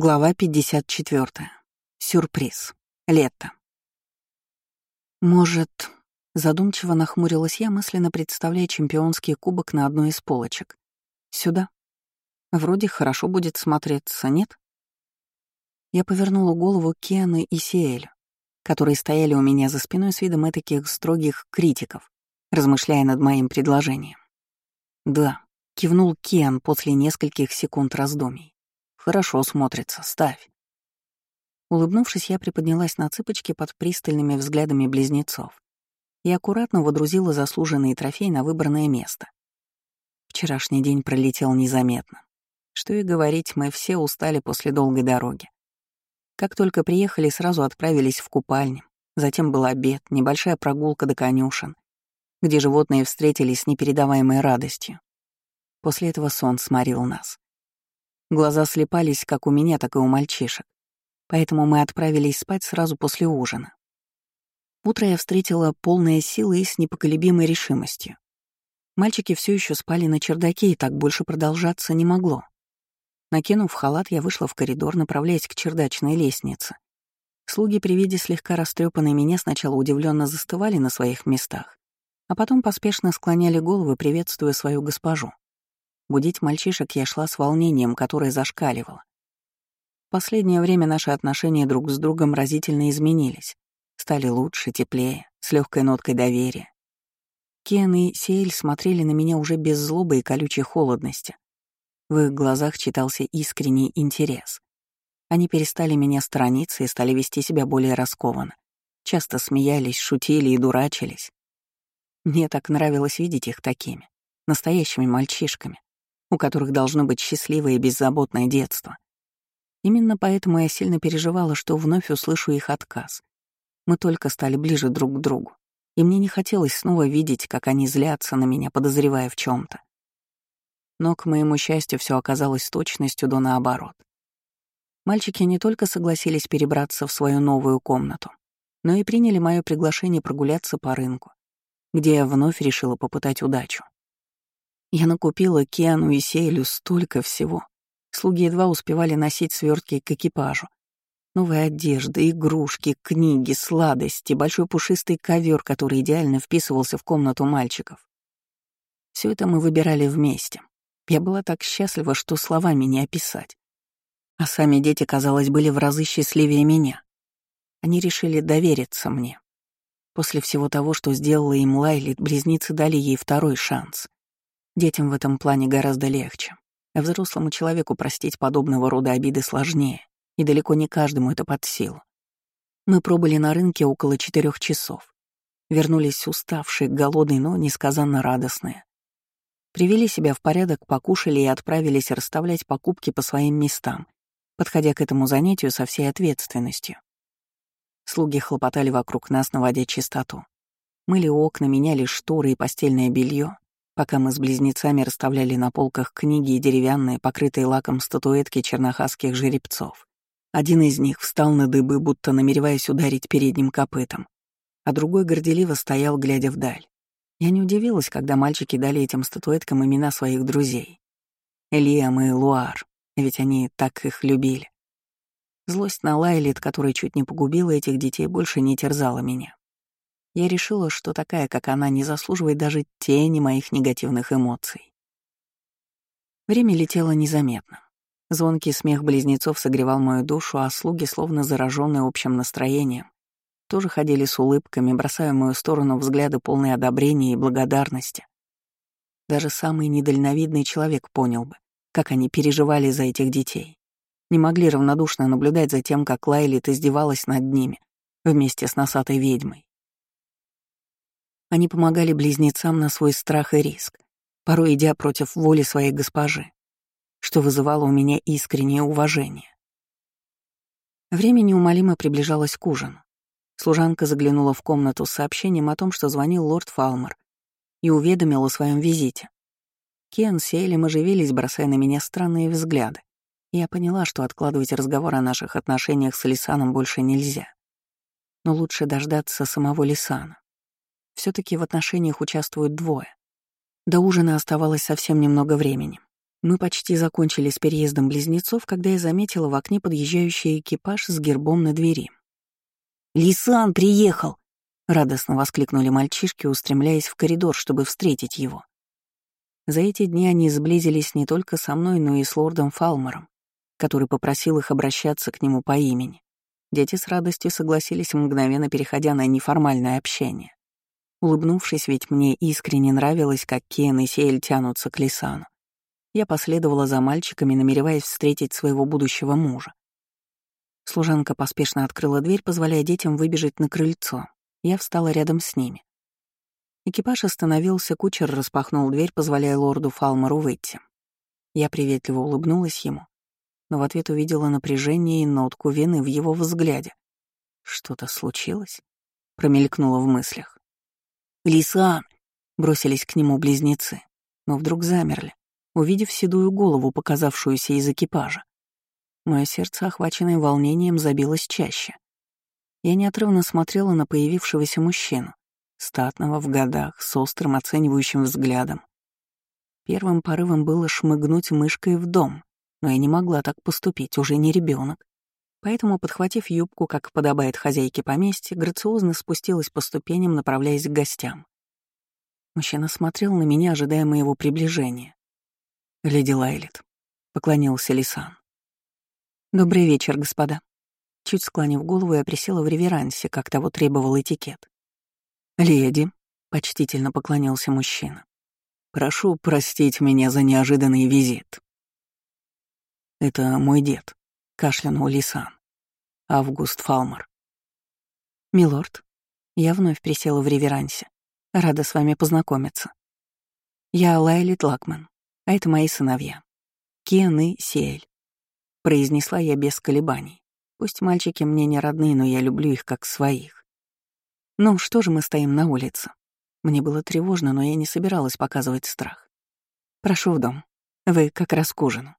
Глава 54. Сюрприз. Лето. Может, задумчиво нахмурилась я, мысленно представляя чемпионский кубок на одной из полочек. Сюда. Вроде хорошо будет смотреться, нет? Я повернула голову Киану и Сиэлю, которые стояли у меня за спиной с видом этаких строгих критиков, размышляя над моим предложением. Да, кивнул Киан после нескольких секунд раздумий. Хорошо смотрится, ставь. Улыбнувшись, я приподнялась на цыпочки под пристальными взглядами близнецов и аккуратно водрузила заслуженный трофей на выбранное место. Вчерашний день пролетел незаметно. Что и говорить, мы все устали после долгой дороги. Как только приехали, сразу отправились в купальню. Затем был обед, небольшая прогулка до конюшен, где животные встретились с непередаваемой радостью. После этого сон сморил нас. Глаза слепались как у меня, так и у мальчишек. Поэтому мы отправились спать сразу после ужина. Утро я встретила полные силы и с непоколебимой решимостью. Мальчики все еще спали на чердаке, и так больше продолжаться не могло. Накинув халат, я вышла в коридор, направляясь к чердачной лестнице. Слуги при виде слегка растрепанной меня сначала удивленно застывали на своих местах, а потом поспешно склоняли головы, приветствуя свою госпожу. Будить мальчишек я шла с волнением, которое зашкаливало. Последнее время наши отношения друг с другом разительно изменились. Стали лучше, теплее, с легкой ноткой доверия. Кен и Сиэль смотрели на меня уже без злобы и колючей холодности. В их глазах читался искренний интерес. Они перестали меня сторониться и стали вести себя более раскованно. Часто смеялись, шутили и дурачились. Мне так нравилось видеть их такими, настоящими мальчишками, у которых должно быть счастливое и беззаботное детство. Именно поэтому я сильно переживала, что вновь услышу их отказ. Мы только стали ближе друг к другу, и мне не хотелось снова видеть, как они злятся на меня, подозревая в чем то Но, к моему счастью, все оказалось с точностью до наоборот. Мальчики не только согласились перебраться в свою новую комнату, но и приняли мое приглашение прогуляться по рынку, где я вновь решила попытать удачу. Я накупила Киану и Сейлю столько всего. Слуги едва успевали носить свертки к экипажу. Новая одежда, игрушки, книги, сладости, большой пушистый ковер, который идеально вписывался в комнату мальчиков. Все это мы выбирали вместе. Я была так счастлива, что словами не описать. А сами дети, казалось, были в разы счастливее меня. Они решили довериться мне. После всего того, что сделала им Лайлит, близнецы дали ей второй шанс. Детям в этом плане гораздо легче. А взрослому человеку простить подобного рода обиды сложнее, и далеко не каждому это под силу. Мы пробыли на рынке около четырех часов. Вернулись уставшие, голодные, но несказанно радостные. Привели себя в порядок, покушали и отправились расставлять покупки по своим местам, подходя к этому занятию со всей ответственностью. Слуги хлопотали вокруг нас, наводя чистоту. Мыли окна, меняли шторы и постельное белье, пока мы с близнецами расставляли на полках книги и деревянные, покрытые лаком статуэтки чернохасских жеребцов. Один из них встал на дыбы, будто намереваясь ударить передним копытом, а другой горделиво стоял, глядя вдаль. Я не удивилась, когда мальчики дали этим статуэткам имена своих друзей. Элиам и Луар, ведь они так их любили. Злость на Лайлит, которая чуть не погубила этих детей, больше не терзала меня. Я решила, что такая, как она, не заслуживает даже тени моих негативных эмоций. Время летело незаметно. Звонкий смех близнецов согревал мою душу, а слуги, словно зараженные общим настроением, тоже ходили с улыбками, бросая в мою сторону взгляды полные одобрения и благодарности. Даже самый недальновидный человек понял бы, как они переживали за этих детей. Не могли равнодушно наблюдать за тем, как Лайлит издевалась над ними вместе с носатой ведьмой. Они помогали близнецам на свой страх и риск, порой идя против воли своей госпожи, что вызывало у меня искреннее уважение. Время неумолимо приближалось к ужину. Служанка заглянула в комнату с сообщением о том, что звонил лорд Фалмер и уведомил о своем визите. Кен с Элем оживились, бросая на меня странные взгляды. Я поняла, что откладывать разговор о наших отношениях с Лисаном больше нельзя. Но лучше дождаться самого Лисана все таки в отношениях участвуют двое. До ужина оставалось совсем немного времени. Мы почти закончили с переездом близнецов, когда я заметила в окне подъезжающий экипаж с гербом на двери. «Лисан приехал!» — радостно воскликнули мальчишки, устремляясь в коридор, чтобы встретить его. За эти дни они сблизились не только со мной, но и с лордом Фалмером, который попросил их обращаться к нему по имени. Дети с радостью согласились, мгновенно переходя на неформальное общение. Улыбнувшись, ведь мне искренне нравилось, как Кен и Сеэль тянутся к Лисану. Я последовала за мальчиками, намереваясь встретить своего будущего мужа. Служанка поспешно открыла дверь, позволяя детям выбежать на крыльцо. Я встала рядом с ними. Экипаж остановился, кучер распахнул дверь, позволяя лорду Фалмеру выйти. Я приветливо улыбнулась ему, но в ответ увидела напряжение и нотку вины в его взгляде. Что-то случилось? Промелькнуло в мыслях. «Лисан!» — бросились к нему близнецы, но вдруг замерли, увидев седую голову, показавшуюся из экипажа. Мое сердце, охваченное волнением, забилось чаще. Я неотрывно смотрела на появившегося мужчину, статного в годах, с острым оценивающим взглядом. Первым порывом было шмыгнуть мышкой в дом, но я не могла так поступить, уже не ребенок. Поэтому, подхватив юбку, как подобает хозяйке поместья, грациозно спустилась по ступеням, направляясь к гостям. Мужчина смотрел на меня, ожидая моего приближения. «Леди Лайлет», — поклонился Лисан. «Добрый вечер, господа». Чуть склонив голову, я присела в реверансе, как того требовал этикет. «Леди», — почтительно поклонился мужчина, — «прошу простить меня за неожиданный визит». «Это мой дед», — кашлянул Лисан. «Август Фалмер». «Милорд», — я вновь присела в реверансе. «Рада с вами познакомиться. Я Лайлит Лакман, а это мои сыновья. Кен и Сиэль. Произнесла я без колебаний. Пусть мальчики мне не родные, но я люблю их как своих. Ну, что же мы стоим на улице? Мне было тревожно, но я не собиралась показывать страх. Прошу в дом. Вы как раз к ужину.